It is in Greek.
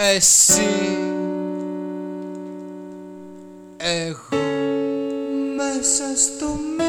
Εσύ. Εγώ μέσα στο μέλλον